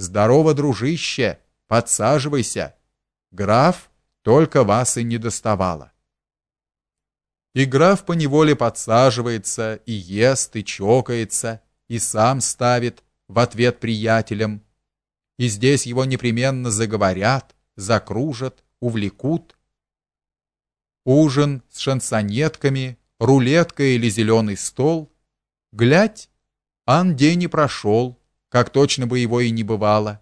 Здорово, дружище, подсаживайся. Граф только вас и не доставало. И граф по неволе подсаживается и ест, и чокается, и сам ставит в ответ приятелям. И здесь его непременно заговорят, закружат, увлекут. Ужин с шансонетками, рулетка или зеленый стол. Глядь, ан день не прошел, как точно бы его и не бывало.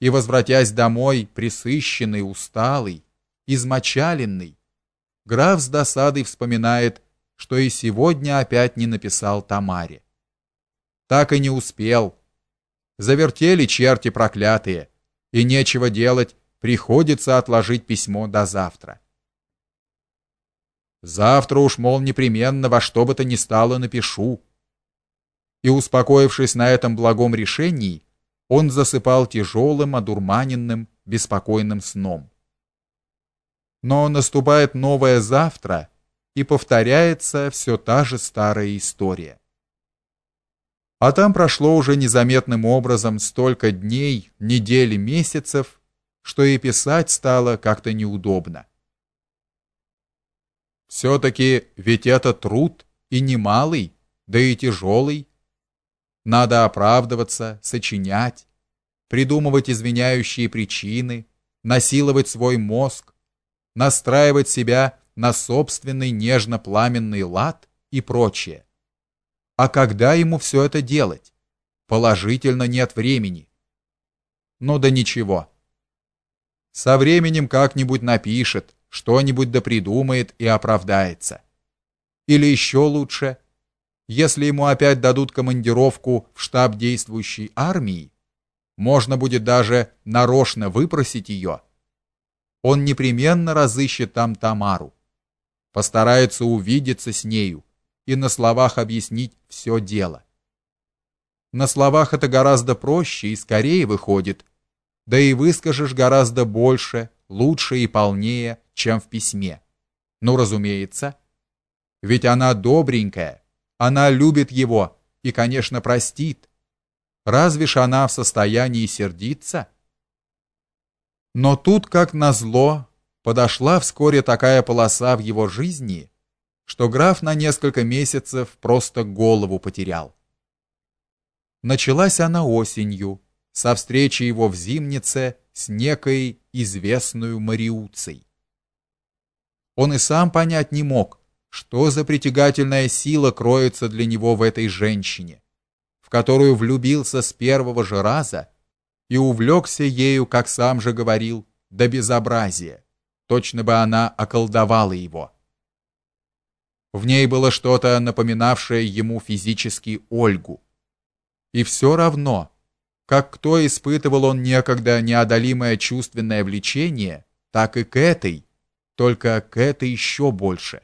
И возвратясь домой, присыщенный, усталый, измочаленный, граф с досадой вспоминает, что и сегодня опять не написал Тамаре. Так и не успел. Завертели черти проклятые, и нечего делать, приходится отложить письмо до завтра. Завтра уж, мол, непременно во что бы то ни стало напишу. И успокоившись на этом благом решении, он засыпал тяжелым, одурманенным, беспокойным сном. Но наступает новое завтра, и повторяется все та же старая история. А там прошло уже незаметным образом столько дней, недель, месяцев, что и писать стало как-то неудобно. все таки ведь это труд и немалый, да и тяжелый. Надо оправдываться, сочинять, придумывать извиняющие причины, насиловать свой мозг, настраивать себя на собственный нежно-пламенный лад и прочее. А когда ему все это делать? Положительно нет времени. Ну да ничего. Со временем как-нибудь напишет, что-нибудь да и оправдается. Или еще лучше, если ему опять дадут командировку в штаб действующей армии, можно будет даже нарочно выпросить ее он непременно разыщет там Тамару, постарается увидеться с нею и на словах объяснить все дело. На словах это гораздо проще и скорее выходит, да и выскажешь гораздо больше, лучше и полнее, чем в письме. Ну, разумеется, ведь она добренькая, она любит его и, конечно, простит. Разве ж она в состоянии сердиться? Но тут, как назло, подошла вскоре такая полоса в его жизни, что граф на несколько месяцев просто голову потерял. Началась она осенью, со встречи его в Зимнице с некой известной Мариуцей. Он и сам понять не мог, что за притягательная сила кроется для него в этой женщине, в которую влюбился с первого же раза и увлекся ею, как сам же говорил, до безобразия. Точно бы она околдовала его. В ней было что-то напоминавшее ему физически Ольгу. И все равно, как кто испытывал он некогда неодолимое чувственное влечение, так и к этой, только к этой еще больше.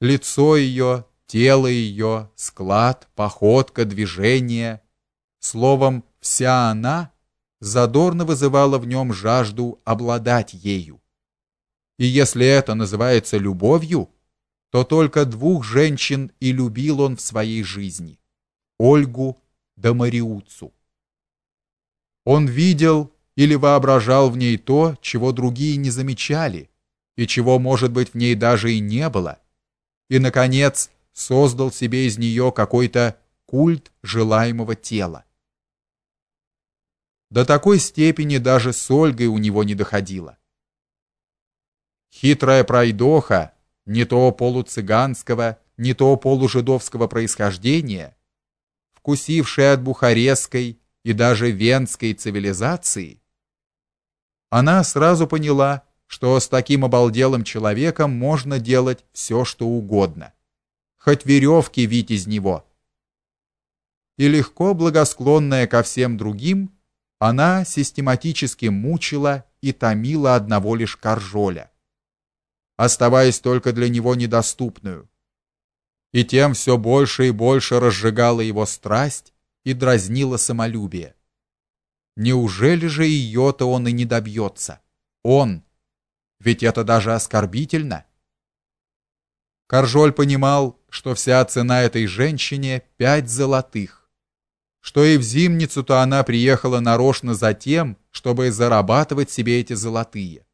Лицо ее, тело ее, склад, походка, движение, словом, Вся она задорно вызывала в нем жажду обладать ею. И если это называется любовью, то только двух женщин и любил он в своей жизни: Ольгу да Мариуцу. Он видел или воображал в ней то, чего другие не замечали, и чего, может быть, в ней даже и не было. И наконец создал себе из нее какой-то культ желаемого тела. До такой степени даже с Ольгой у него не доходило. Хитрая пройдоха, не то полуцыганского, не то полужидовского происхождения, вкусившая от бухарестской и даже венской цивилизации, она сразу поняла, что с таким обалделым человеком можно делать все, что угодно, хоть веревки вить из него. И легко благосклонная ко всем другим, она систематически мучила и томила одного лишь Каржоля, оставаясь только для него недоступную. И тем все больше и больше разжигала его страсть и дразнила самолюбие. Неужели же ее-то он и не добьется? Он! Ведь это даже оскорбительно. Каржоль понимал, что вся цена этой женщине пять золотых, что и в зимницу-то она приехала нарочно за тем, чтобы зарабатывать себе эти золотые.